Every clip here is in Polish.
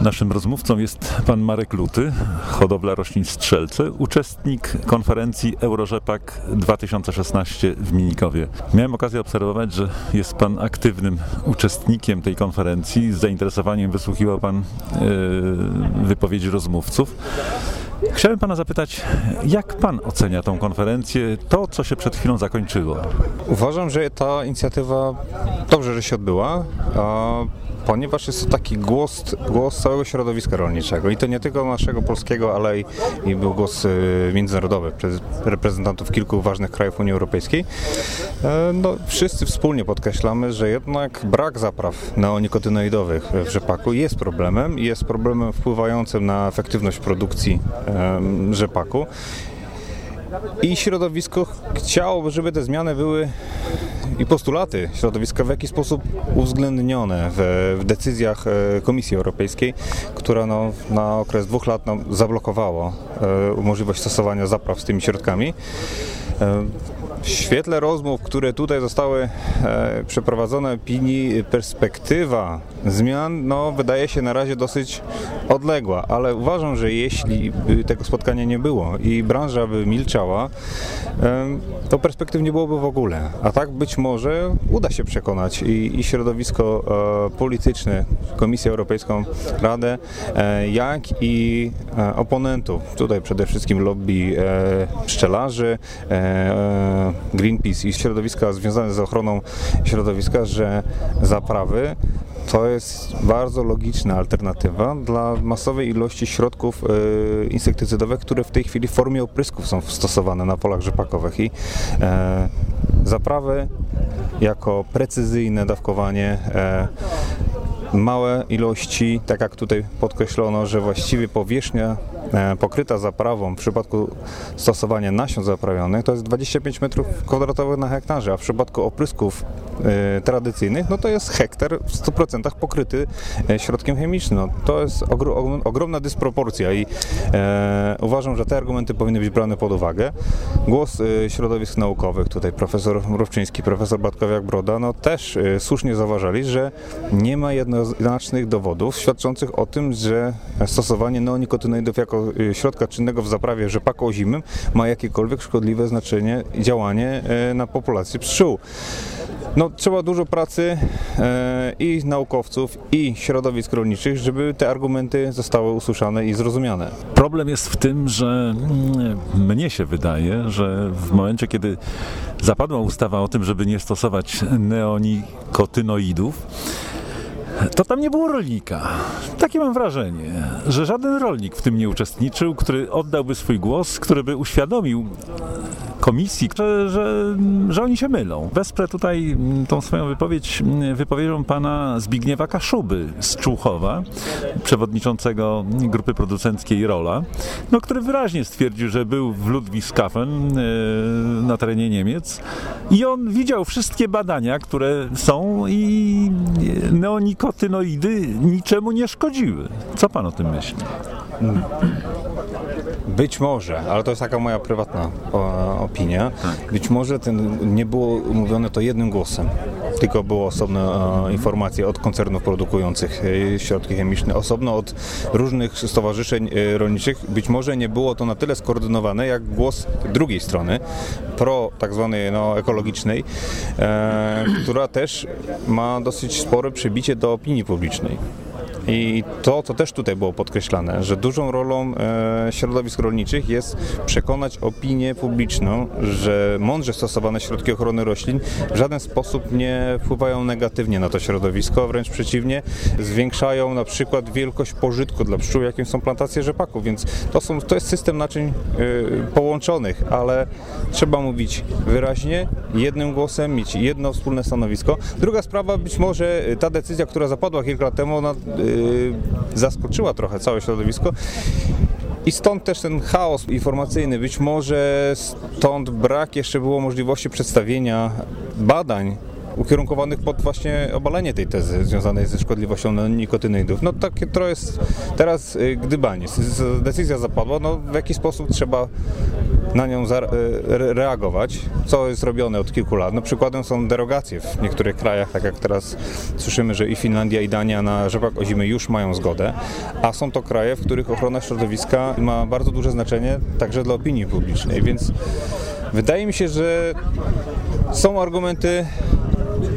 Naszym rozmówcą jest pan Marek Luty, hodowla roślin strzelce, uczestnik konferencji Eurorzepak 2016 w Minikowie. Miałem okazję obserwować, że jest pan aktywnym uczestnikiem tej konferencji. Z zainteresowaniem wysłuchiwał pan yy, wypowiedzi rozmówców. Chciałem pana zapytać, jak pan ocenia tą konferencję, to co się przed chwilą zakończyło? Uważam, że ta inicjatywa dobrze, że się odbyła, ponieważ jest to taki głos, głos całego środowiska rolniczego i to nie tylko naszego polskiego, ale i, i był głos y, międzynarodowy przez reprezentantów kilku ważnych krajów Unii Europejskiej. E, no, wszyscy wspólnie podkreślamy, że jednak brak zapraw neonikotynoidowych w rzepaku jest problemem i jest problemem wpływającym na efektywność produkcji rzepaku. I środowisko chciałoby, żeby te zmiany były i postulaty środowiska w jakiś sposób uwzględnione w, w decyzjach e, Komisji Europejskiej, która no, na okres dwóch lat no, zablokowała e, możliwość stosowania zapraw z tymi środkami. W świetle rozmów, które tutaj zostały e, przeprowadzone opinii, perspektywa zmian no, wydaje się na razie dosyć odległa, ale uważam, że jeśli by tego spotkania nie było i branża by milczała, to perspektyw nie byłoby w ogóle. A tak być może uda się przekonać i, i środowisko e, polityczne, Komisję Europejską, Radę, e, jak i oponentów, tutaj przede wszystkim lobby pszczelarzy, Greenpeace i środowiska związane z ochroną środowiska, że zaprawy to jest bardzo logiczna alternatywa dla masowej ilości środków e, insektycydowych, które w tej chwili w formie oprysków są stosowane na polach rzepakowych. I e, zaprawy jako precyzyjne dawkowanie e, małe ilości, tak jak tutaj podkreślono, że właściwie powierzchnia pokryta zaprawą w przypadku stosowania nasion zaprawionych to jest 25 m2 na hektarze, a w przypadku oprysków e, tradycyjnych no to jest hektar w 100% pokryty e, środkiem chemicznym. No, to jest ogr ogromna dysproporcja i e, uważam, że te argumenty powinny być brane pod uwagę. Głos e, środowisk naukowych, tutaj profesor Mrówczyński, profesor Batkowiak-Broda, no też e, słusznie zauważali, że nie ma jedno jednoznacznych dowodów świadczących o tym, że stosowanie neonikotynoidów jako y, środka czynnego w zaprawie rzepaku ozimym ma jakiekolwiek szkodliwe znaczenie działanie e, na populację pszczół. No, trzeba dużo pracy e, i naukowców, i środowisk rolniczych, żeby te argumenty zostały usłyszane i zrozumiane. Problem jest w tym, że mm, mnie się wydaje, że w momencie, kiedy zapadła ustawa o tym, żeby nie stosować neonikotynoidów, to tam nie było rolnika. Takie mam wrażenie, że żaden rolnik w tym nie uczestniczył, który oddałby swój głos, który by uświadomił komisji, że, że, że oni się mylą. Wesprę tutaj tą swoją wypowiedź wypowiedzią pana Zbigniewa Kaszuby z Człuchowa, przewodniczącego grupy producenckiej Rola, no, który wyraźnie stwierdził, że był w Ludwigshafen e, na terenie Niemiec i on widział wszystkie badania, które są i neonikotynoidy niczemu nie szkodziły. Co pan o tym myśli? Być może, ale to jest taka moja prywatna opinia. Tak. Być może ten, nie było mówione to jednym głosem, tylko było osobne e, informacje od koncernów produkujących e, środki chemiczne, osobno od różnych stowarzyszeń e, rolniczych. Być może nie było to na tyle skoordynowane, jak głos drugiej strony, pro tak zwanej no, ekologicznej, e, która też ma dosyć spore przybicie do opinii publicznej. I to, co też tutaj było podkreślane, że dużą rolą e, środowisk rolniczych jest przekonać opinię publiczną, że mądrze stosowane środki ochrony roślin w żaden sposób nie wpływają negatywnie na to środowisko, wręcz przeciwnie, zwiększają na przykład wielkość pożytku dla pszczół, jakim są plantacje rzepaku, więc to, są, to jest system naczyń e, połączonych, ale trzeba mówić wyraźnie, jednym głosem, mieć jedno wspólne stanowisko. Druga sprawa, być może ta decyzja, która zapadła kilka lat temu, ona Y, zaskoczyła trochę całe środowisko. I stąd też ten chaos informacyjny. Być może stąd brak jeszcze było możliwości przedstawienia badań ukierunkowanych pod właśnie obalenie tej tezy związanej ze szkodliwością nikotynoidów. No takie to jest teraz y, gdybanie. Decyzja zapadła, no w jaki sposób trzeba na nią reagować, co jest robione od kilku lat. No, przykładem są derogacje w niektórych krajach, tak jak teraz słyszymy, że i Finlandia, i Dania na rzepak ozimy już mają zgodę, a są to kraje, w których ochrona środowiska ma bardzo duże znaczenie także dla opinii publicznej, więc wydaje mi się, że są argumenty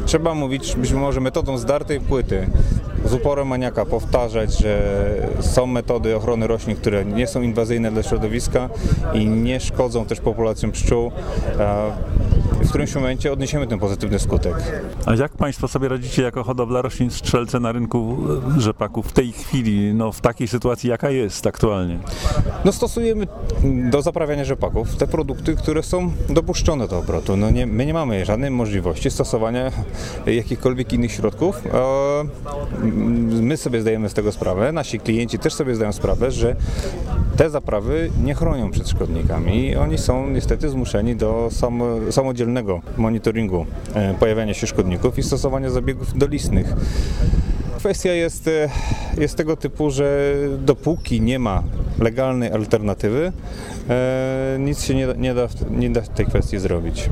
trzeba mówić być może metodą zdartej płyty z uporem maniaka powtarzać, że są metody ochrony roślin, które nie są inwazyjne dla środowiska i nie szkodzą też populacjom pszczół którymś momencie odniesiemy ten pozytywny skutek. A jak Państwo sobie radzicie jako hodowla roślin strzelce na rynku rzepaku w tej chwili, no w takiej sytuacji, jaka jest aktualnie? No stosujemy do zaprawiania rzepaków te produkty, które są dopuszczone do obrotu. No nie, my nie mamy żadnej możliwości stosowania jakichkolwiek innych środków. My sobie zdajemy z tego sprawę, nasi klienci też sobie zdają sprawę, że te zaprawy nie chronią przed szkodnikami. Oni są niestety zmuszeni do samodzielnego monitoringu e, pojawiania się szkodników i stosowania zabiegów dolistnych. Kwestia jest, e, jest tego typu, że dopóki nie ma legalnej alternatywy, e, nic się nie nie da, nie da w tej kwestii zrobić.